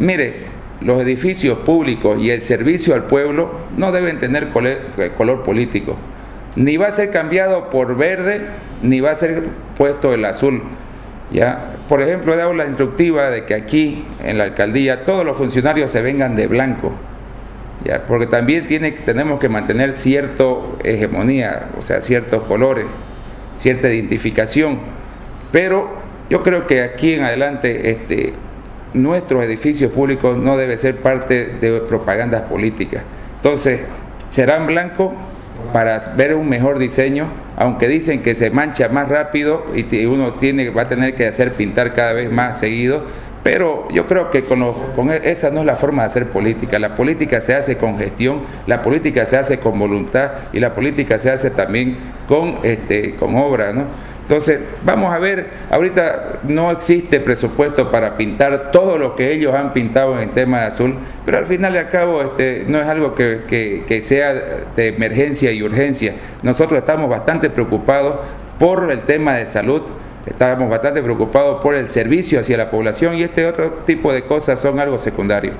Mire, los edificios públicos y el servicio al pueblo no deben tener color político. Ni va a ser cambiado por verde, ni va a ser puesto el azul. ¿ya? Por ejemplo, he dado la instructiva de que aquí, en la alcaldía, todos los funcionarios se vengan de blanco. ¿ya? Porque también tiene, tenemos que mantener cierta hegemonía, o sea, ciertos colores, cierta identificación. Pero yo creo que aquí en adelante este, nuestros edificios públicos no debe ser parte de propagandas políticas. Entonces, serán blancos para ver un mejor diseño, aunque dicen que se mancha más rápido y uno tiene, va a tener que hacer pintar cada vez más seguido, pero yo creo que con, e, esa no es la forma de hacer política. La política se hace con gestión, la política se hace con voluntad y la política se hace también con, este, con obra, ¿no? Entonces, vamos a ver, ahorita no existe presupuesto para pintar todo lo que ellos han pintado en el tema de azul, pero al final y al cabo este, no es algo que, que sea de emergencia y urgencia. Nosotros estamos bastante preocupados por el tema de salud, estamos bastante preocupados por el servicio hacia la población y este otro tipo de cosas son algo secundario.